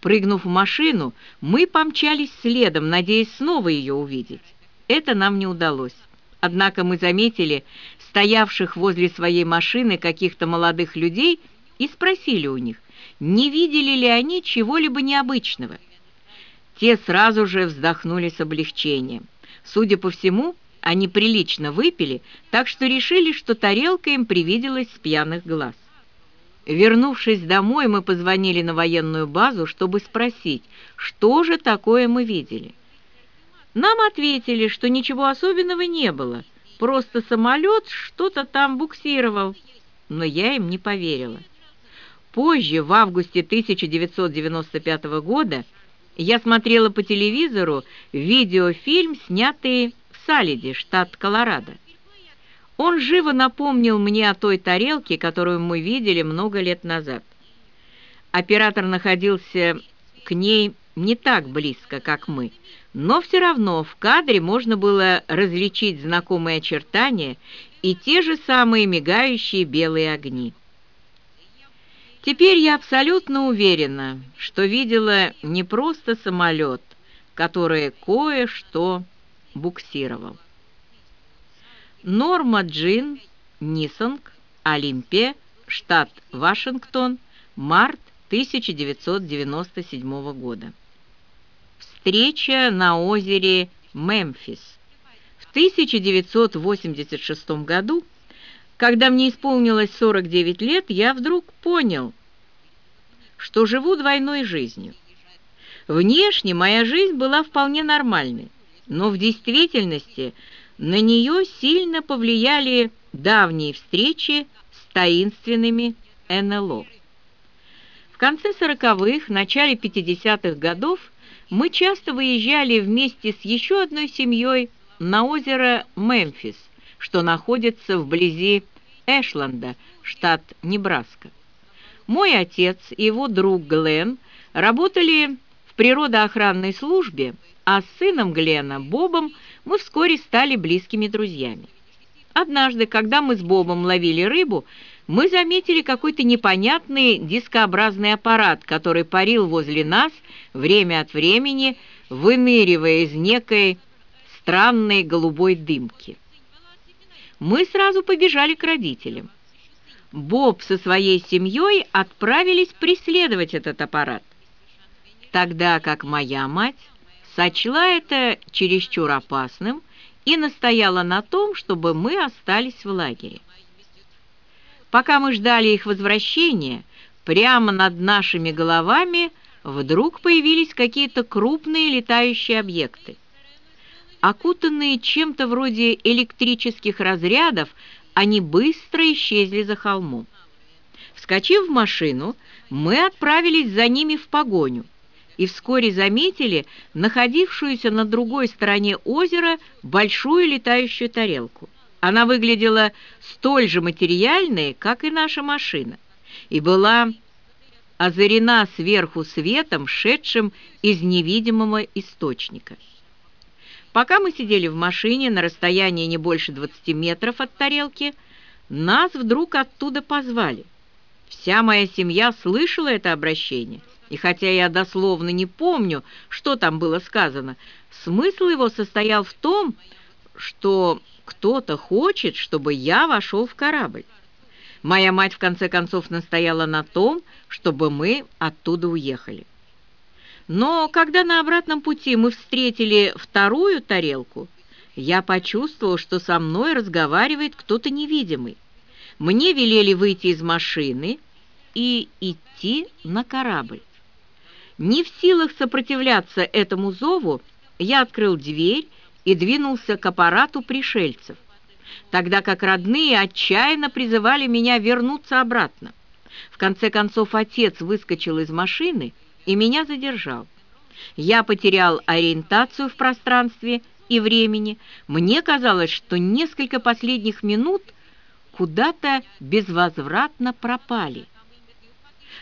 Прыгнув в машину, мы помчались следом, надеясь снова ее увидеть. Это нам не удалось. Однако мы заметили стоявших возле своей машины каких-то молодых людей и спросили у них, не видели ли они чего-либо необычного. Те сразу же вздохнули с облегчением. Судя по всему, они прилично выпили, так что решили, что тарелка им привиделась с пьяных глаз. Вернувшись домой, мы позвонили на военную базу, чтобы спросить, что же такое мы видели. Нам ответили, что ничего особенного не было, просто самолет что-то там буксировал, но я им не поверила. Позже, в августе 1995 года, я смотрела по телевизору видеофильм, снятый в Салиде, штат Колорадо. Он живо напомнил мне о той тарелке, которую мы видели много лет назад. Оператор находился к ней не так близко, как мы, но все равно в кадре можно было различить знакомые очертания и те же самые мигающие белые огни. Теперь я абсолютно уверена, что видела не просто самолет, который кое-что буксировал. Норма Джин, Нисонг, Олимпия, штат Вашингтон, март 1997 года. Встреча на озере Мемфис. В 1986 году, когда мне исполнилось 49 лет, я вдруг понял, что живу двойной жизнью. Внешне моя жизнь была вполне нормальной, но в действительности на нее сильно повлияли давние встречи с таинственными НЛО. В конце 40-х, начале 50-х годов мы часто выезжали вместе с еще одной семьей на озеро Мемфис, что находится вблизи Эшланда, штат Небраска. Мой отец и его друг Глен работали в природоохранной службе, а с сыном Глена, Бобом, мы вскоре стали близкими друзьями. Однажды, когда мы с Бобом ловили рыбу, мы заметили какой-то непонятный дискообразный аппарат, который парил возле нас время от времени, выныривая из некой странной голубой дымки. Мы сразу побежали к родителям. Боб со своей семьей отправились преследовать этот аппарат, тогда как моя мать сочла это чересчур опасным и настояла на том, чтобы мы остались в лагере. Пока мы ждали их возвращения, прямо над нашими головами вдруг появились какие-то крупные летающие объекты. Окутанные чем-то вроде электрических разрядов, они быстро исчезли за холмом. Вскочив в машину, мы отправились за ними в погоню и вскоре заметили находившуюся на другой стороне озера большую летающую тарелку. Она выглядела столь же материальной, как и наша машина, и была озарена сверху светом, шедшим из невидимого источника. Пока мы сидели в машине на расстоянии не больше 20 метров от тарелки, нас вдруг оттуда позвали. Вся моя семья слышала это обращение, и хотя я дословно не помню, что там было сказано, смысл его состоял в том, что кто-то хочет, чтобы я вошел в корабль. Моя мать в конце концов настояла на том, чтобы мы оттуда уехали. Но когда на обратном пути мы встретили вторую тарелку, я почувствовал, что со мной разговаривает кто-то невидимый. Мне велели выйти из машины и идти на корабль. Не в силах сопротивляться этому зову, я открыл дверь и двинулся к аппарату пришельцев, тогда как родные отчаянно призывали меня вернуться обратно. В конце концов отец выскочил из машины и меня задержал. Я потерял ориентацию в пространстве и времени. Мне казалось, что несколько последних минут куда-то безвозвратно пропали.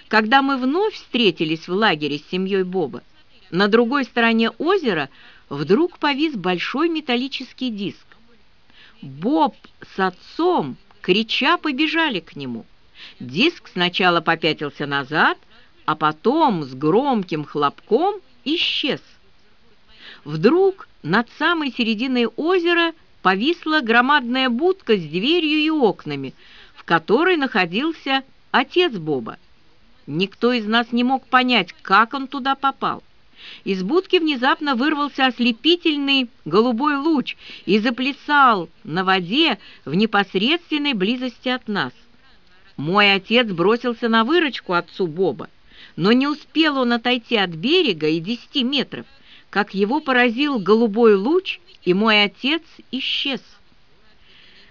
Когда мы вновь встретились в лагере с семьей Боба, на другой стороне озера вдруг повис большой металлический диск. Боб с отцом, крича, побежали к нему. Диск сначала попятился назад, а потом с громким хлопком исчез. Вдруг над самой серединой озера повисла громадная будка с дверью и окнами, в которой находился отец Боба. Никто из нас не мог понять, как он туда попал. Из будки внезапно вырвался ослепительный голубой луч и заплясал на воде в непосредственной близости от нас. Мой отец бросился на выручку отцу Боба, но не успел он отойти от берега и десяти метров, как его поразил голубой луч, и мой отец исчез.